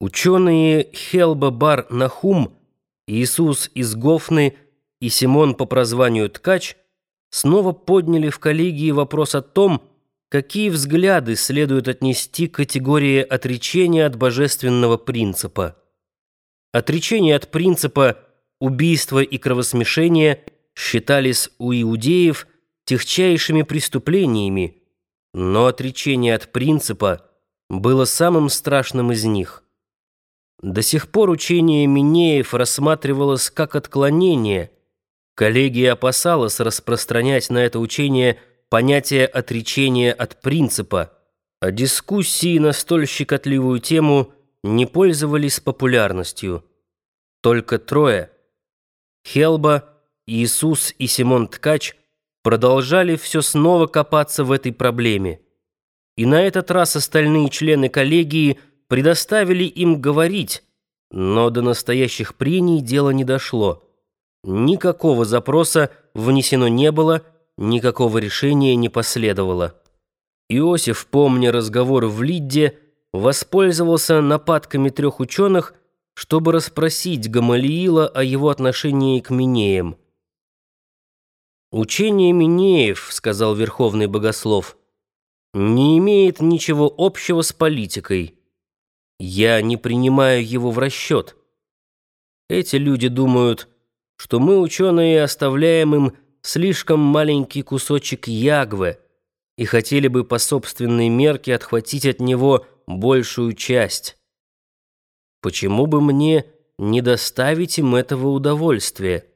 Ученые Хелба Бар Нахум, Иисус из Гофны и Симон по прозванию Ткач снова подняли в коллегии вопрос о том, какие взгляды следует отнести к категории отречения от божественного принципа. Отречение от принципа убийства и кровосмешения считались у иудеев техчайшими преступлениями, но отречение от принципа было самым страшным из них – до сих пор учение Минеев рассматривалось как отклонение. Коллегия опасалась распространять на это учение понятие отречения от принципа, а дискуссии на столь щекотливую тему не пользовались популярностью. Только трое – Хелба, Иисус и Симон Ткач – продолжали все снова копаться в этой проблеме. И на этот раз остальные члены коллегии – предоставили им говорить, но до настоящих прений дело не дошло. Никакого запроса внесено не было, никакого решения не последовало. Иосиф, помня разговор в Лидде, воспользовался нападками трех ученых, чтобы расспросить Гамалиила о его отношении к Минеям. «Учение Минеев, — сказал Верховный Богослов, — не имеет ничего общего с политикой». Я не принимаю его в расчет. Эти люди думают, что мы, ученые, оставляем им слишком маленький кусочек ягвы и хотели бы по собственной мерке отхватить от него большую часть. Почему бы мне не доставить им этого удовольствия?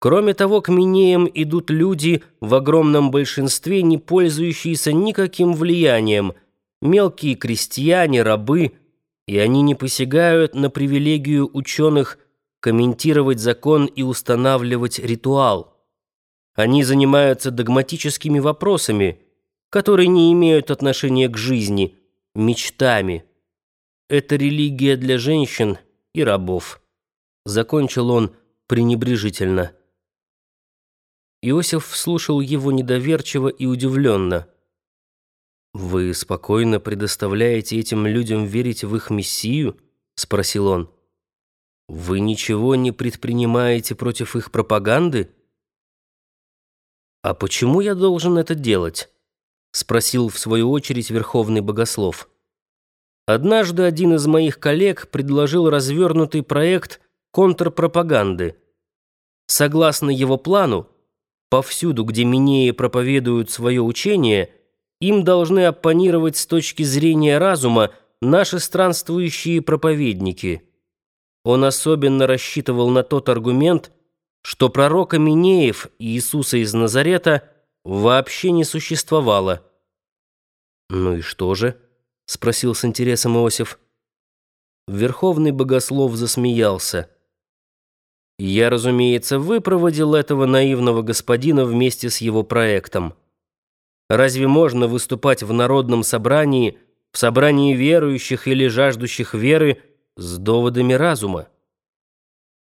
Кроме того, к Минеям идут люди в огромном большинстве, не пользующиеся никаким влиянием – мелкие крестьяне, рабы, и они не посягают на привилегию ученых комментировать закон и устанавливать ритуал. Они занимаются догматическими вопросами, которые не имеют отношения к жизни, мечтами. Это религия для женщин и рабов. Закончил он пренебрежительно. Иосиф слушал его недоверчиво и удивленно. «Вы спокойно предоставляете этим людям верить в их Мессию?» — спросил он. «Вы ничего не предпринимаете против их пропаганды?» «А почему я должен это делать?» — спросил в свою очередь Верховный Богослов. «Однажды один из моих коллег предложил развернутый проект контрпропаганды. Согласно его плану, повсюду, где Минеи проповедуют свое учение — им должны оппонировать с точки зрения разума наши странствующие проповедники. Он особенно рассчитывал на тот аргумент, что пророка Минеев Иисуса из Назарета вообще не существовало. «Ну и что же?» — спросил с интересом Иосиф. Верховный богослов засмеялся. «Я, разумеется, выпроводил этого наивного господина вместе с его проектом». Разве можно выступать в народном собрании, в собрании верующих или жаждущих веры с доводами разума?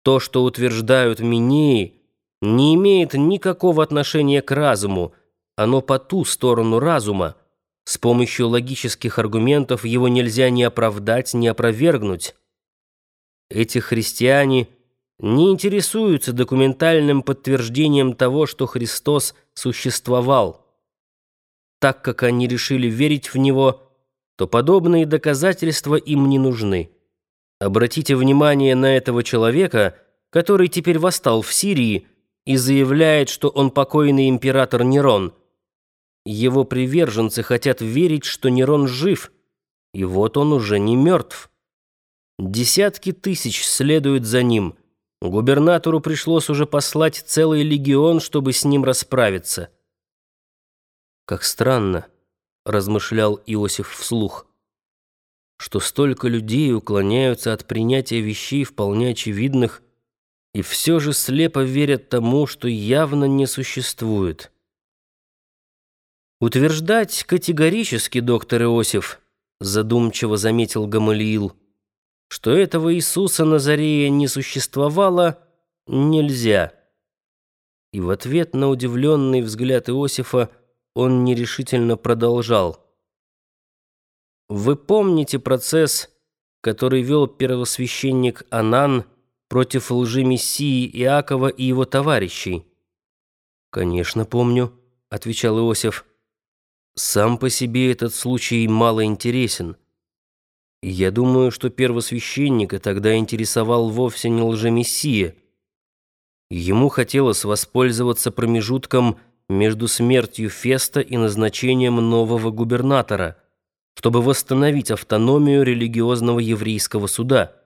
То, что утверждают Минеи, не имеет никакого отношения к разуму, оно по ту сторону разума. С помощью логических аргументов его нельзя ни оправдать, ни опровергнуть. Эти христиане не интересуются документальным подтверждением того, что Христос существовал так как они решили верить в него, то подобные доказательства им не нужны. Обратите внимание на этого человека, который теперь восстал в Сирии и заявляет, что он покойный император Нерон. Его приверженцы хотят верить, что Нерон жив, и вот он уже не мертв. Десятки тысяч следуют за ним. Губернатору пришлось уже послать целый легион, чтобы с ним расправиться. Как странно, размышлял Иосиф вслух, что столько людей уклоняются от принятия вещей вполне очевидных и все же слепо верят тому, что явно не существует. Утверждать категорически, доктор Иосиф, задумчиво заметил Гамалиил, что этого Иисуса Назарея не существовало, нельзя. И в ответ на удивленный взгляд Иосифа он нерешительно продолжал. «Вы помните процесс, который вел первосвященник Анан против лжемессии Иакова и его товарищей? Конечно, помню, отвечал Иосиф. Сам по себе этот случай мало интересен. Я думаю, что первосвященника тогда интересовал вовсе не лжемессия. Ему хотелось воспользоваться промежутком между смертью Феста и назначением нового губернатора, чтобы восстановить автономию религиозного еврейского суда –